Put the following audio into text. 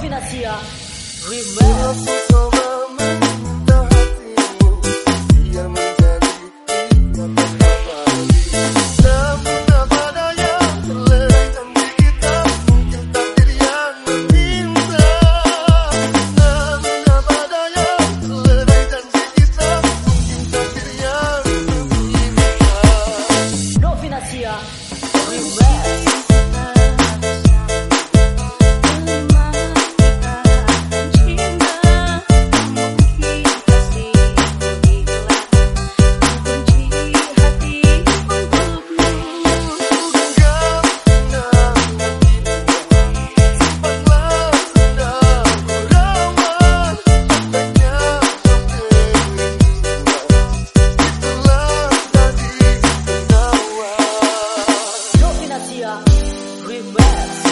Financia Remix left.